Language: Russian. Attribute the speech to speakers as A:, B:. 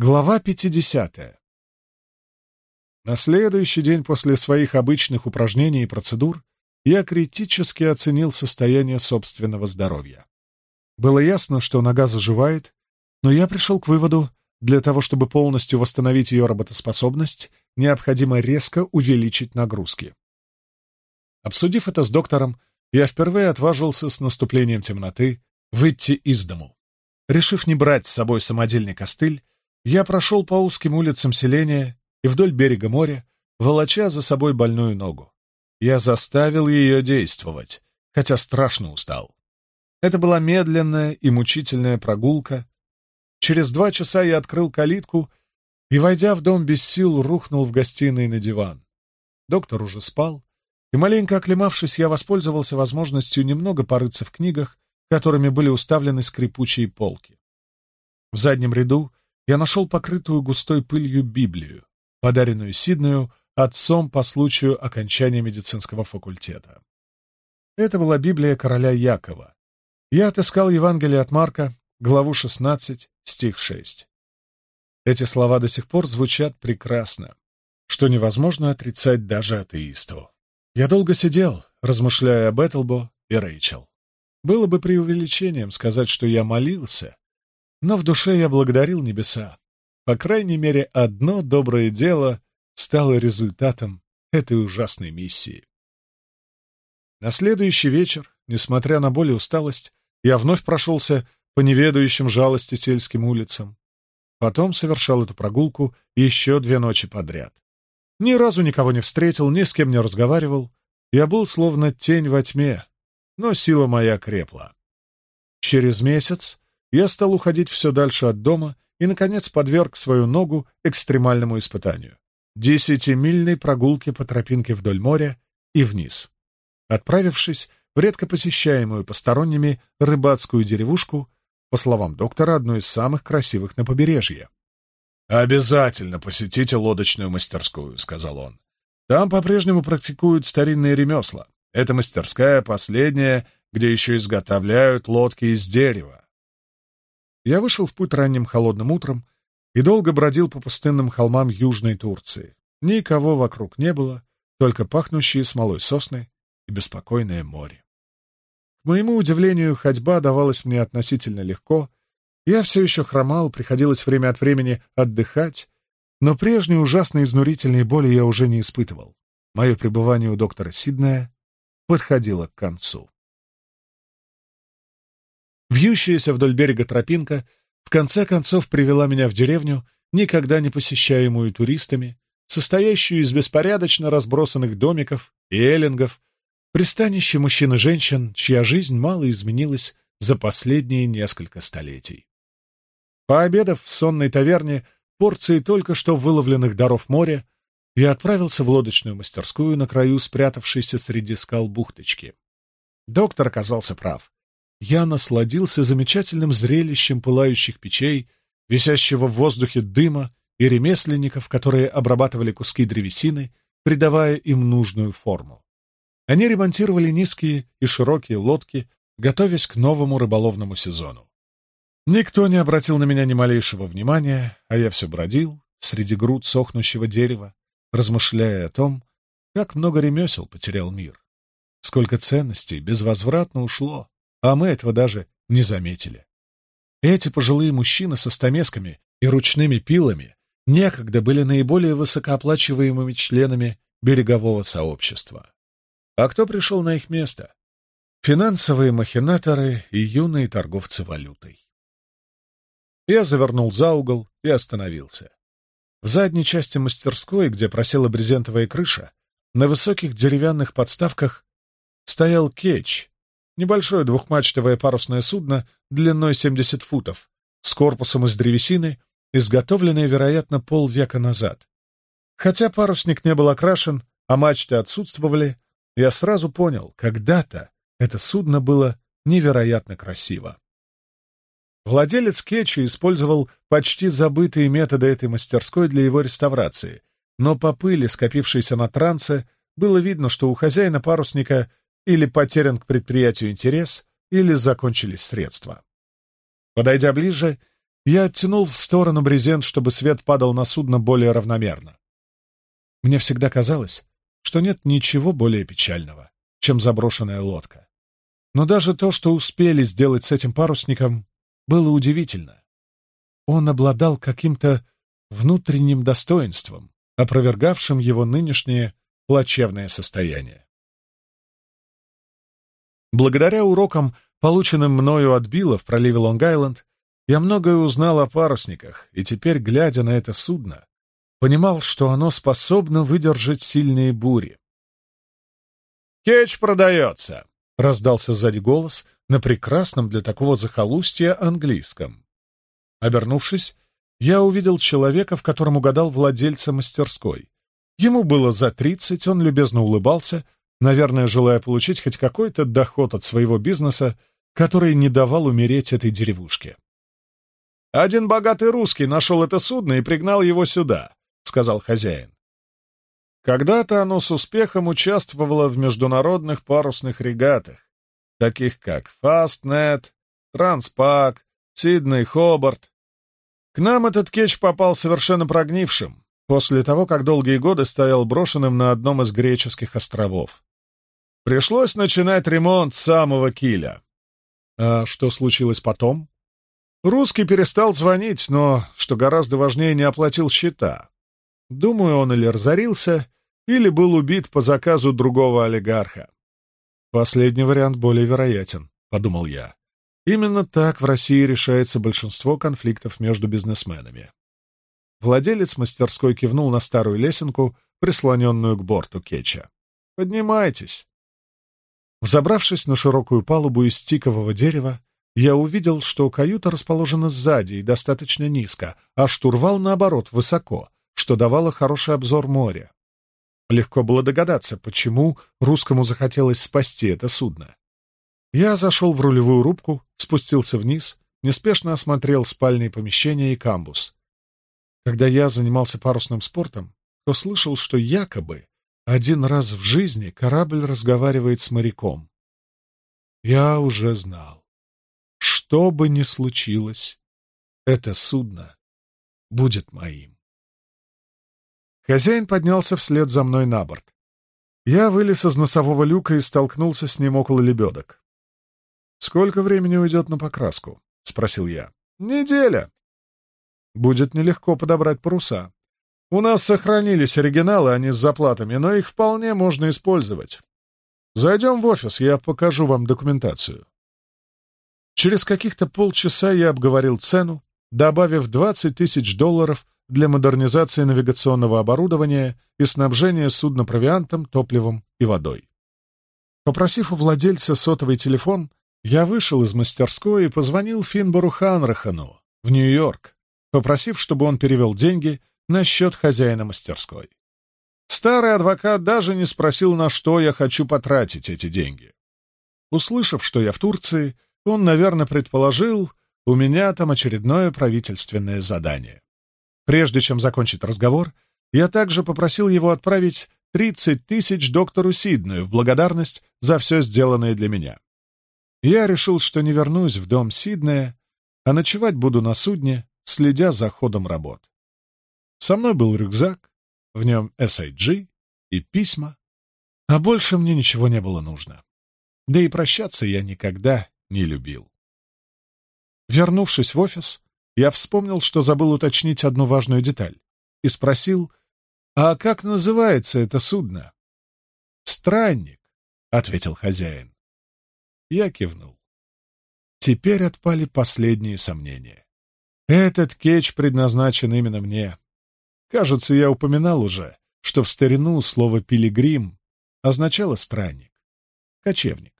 A: Глава 50. На следующий день после своих обычных упражнений и процедур я критически оценил состояние собственного здоровья. Было ясно, что нога заживает, но я пришел к выводу, для того, чтобы полностью восстановить ее работоспособность, необходимо резко увеличить нагрузки. Обсудив это с доктором, я впервые отважился с наступлением темноты выйти из дому. Решив не брать с собой самодельный костыль, я прошел по узким улицам селения и вдоль берега моря, волоча за собой больную ногу. Я заставил ее действовать, хотя страшно устал. Это была медленная и мучительная прогулка. Через два часа я открыл калитку и, войдя в дом без сил, рухнул в гостиной на диван. Доктор уже спал, и, маленько оклемавшись, я воспользовался возможностью немного порыться в книгах, которыми были уставлены скрипучие полки. В заднем ряду — я нашел покрытую густой пылью Библию, подаренную Сиднею отцом по случаю окончания медицинского факультета. Это была Библия короля Якова. Я отыскал Евангелие от Марка, главу 16, стих 6. Эти слова до сих пор звучат прекрасно, что невозможно отрицать даже атеисту. Я долго сидел, размышляя об Этлбо и Рэйчел. Было бы преувеличением сказать, что я молился но в душе я благодарил небеса. По крайней мере, одно доброе дело стало результатом этой ужасной миссии. На следующий вечер, несмотря на боль и усталость, я вновь прошелся по неведающим жалости сельским улицам. Потом совершал эту прогулку еще две ночи подряд. Ни разу никого не встретил, ни с кем не разговаривал. Я был словно тень во тьме, но сила моя крепла. Через месяц я стал уходить все дальше от дома и, наконец, подверг свою ногу экстремальному испытанию — десятимильной прогулке по тропинке вдоль моря и вниз. Отправившись в редко посещаемую посторонними рыбацкую деревушку, по словам доктора, одну из самых красивых на побережье. «Обязательно посетите лодочную мастерскую», — сказал он. «Там по-прежнему практикуют старинные ремесла. Это мастерская последняя, где еще изготовляют лодки из дерева. Я вышел в путь ранним холодным утром и долго бродил по пустынным холмам Южной Турции. Никого вокруг не было, только пахнущие смолой сосны и беспокойное море. К моему удивлению, ходьба давалась мне относительно легко. Я все еще хромал, приходилось время от времени отдыхать, но прежней ужасной изнурительной боли я уже не испытывал. Мое пребывание у доктора Сиднея подходило к концу. Бьющаяся вдоль берега тропинка в конце концов привела меня в деревню, никогда не посещаемую туристами, состоящую из беспорядочно разбросанных домиков и эллингов, пристанище мужчин и женщин, чья жизнь мало изменилась за последние несколько столетий. Пообедав в сонной таверне порции только что выловленных даров моря, я отправился в лодочную мастерскую на краю спрятавшейся среди скал бухточки. Доктор оказался прав я насладился замечательным зрелищем пылающих печей, висящего в воздухе дыма и ремесленников, которые обрабатывали куски древесины, придавая им нужную форму. Они ремонтировали низкие и широкие лодки, готовясь к новому рыболовному сезону. Никто не обратил на меня ни малейшего внимания, а я все бродил среди груд сохнущего дерева, размышляя о том, как много ремесел потерял мир, сколько ценностей безвозвратно ушло, а мы этого даже не заметили. Эти пожилые мужчины со стамесками и ручными пилами некогда были наиболее высокооплачиваемыми членами берегового сообщества. А кто пришел на их место? Финансовые махинаторы и юные торговцы валютой. Я завернул за угол и остановился. В задней части мастерской, где просела брезентовая крыша, на высоких деревянных подставках стоял кетч Небольшое двухмачтовое парусное судно длиной 70 футов, с корпусом из древесины, изготовленное, вероятно, полвека назад. Хотя парусник не был окрашен, а мачты отсутствовали, я сразу понял, когда-то это судно было невероятно красиво. Владелец Кетчи использовал почти забытые методы этой мастерской для его реставрации, но по пыли, скопившейся на трансе, было видно, что у хозяина парусника или потерян к предприятию интерес, или закончились средства. Подойдя ближе, я оттянул в сторону брезент, чтобы свет падал на судно более равномерно. Мне всегда казалось, что нет ничего более печального, чем заброшенная лодка. Но даже то, что успели сделать с этим парусником, было удивительно. Он обладал каким-то внутренним достоинством, опровергавшим его нынешнее плачевное состояние. Благодаря урокам, полученным мною от Билла в проливе Лонг-Айленд, я многое узнал о парусниках, и теперь, глядя на это судно, понимал, что оно способно выдержать сильные бури. «Кетч продается!» — раздался сзади голос на прекрасном для такого захолустья английском. Обернувшись, я увидел человека, в котором угадал владельца мастерской. Ему было за тридцать, он любезно улыбался — Наверное, желая получить хоть какой-то доход от своего бизнеса, который не давал умереть этой деревушке. «Один богатый русский нашел это судно и пригнал его сюда», — сказал хозяин. Когда-то оно с успехом участвовало в международных парусных регатах, таких как Fastnet, Transpак, Сидней Хобарт. К нам этот кетч попал совершенно прогнившим, после того, как долгие годы стоял брошенным на одном из греческих островов. Пришлось начинать ремонт с самого киля. А что случилось потом? Русский перестал звонить, но, что гораздо важнее, не оплатил счета. Думаю, он или разорился, или был убит по заказу другого олигарха. Последний вариант более вероятен, подумал я. Именно так в России решается большинство конфликтов между бизнесменами. Владелец мастерской кивнул на старую лесенку, прислоненную к борту кетча. «Поднимайтесь!» Взобравшись на широкую палубу из тикового дерева, я увидел, что каюта расположена сзади и достаточно низко, а штурвал, наоборот, высоко, что давало хороший обзор моря. Легко было догадаться, почему русскому захотелось спасти это судно. Я зашел в рулевую рубку, спустился вниз, неспешно осмотрел спальные помещения и камбус. Когда я занимался парусным спортом, то слышал, что якобы один раз в жизни корабль разговаривает с моряком. Я уже знал, что бы ни случилось, это судно будет моим. Хозяин поднялся вслед за мной на борт. Я вылез из носового люка и столкнулся с ним около лебедок. «Сколько времени уйдет на покраску?» — спросил я. «Неделя». «Будет нелегко подобрать паруса». У нас сохранились оригиналы, а не с заплатами, но их вполне можно использовать. Зайдем в офис, я покажу вам документацию. Через каких-то полчаса я обговорил цену, добавив 20 тысяч долларов для модернизации навигационного оборудования и снабжения судна провиантом, топливом и водой. Попросив у владельца сотовый телефон, я вышел из мастерской и позвонил Финбору Ханрахану в Нью-Йорк, попросив, чтобы он перевел деньги насчет хозяина мастерской. Старый адвокат даже не спросил, на что я хочу потратить эти деньги. Услышав, что я в Турции, он, наверное, предположил, у меня там очередное правительственное задание. Прежде чем закончить разговор, я также попросил его отправить 30 тысяч доктору Сидную в благодарность за все сделанное для меня. Я решил, что не вернусь в дом Сиднея, а ночевать буду на судне, следя за ходом работ. Со мной был рюкзак, в нем SIG и письма, а больше мне ничего не было нужно. Да и прощаться я никогда не любил. Вернувшись в офис, я вспомнил, что забыл уточнить одну важную деталь, и спросил, «А как называется это судно?» «Странник», — ответил хозяин. Я кивнул. Теперь отпали последние сомнения. Этот кетч предназначен именно мне. Кажется, я упоминал уже, что в старину слово «пилигрим» означало «странник», «кочевник».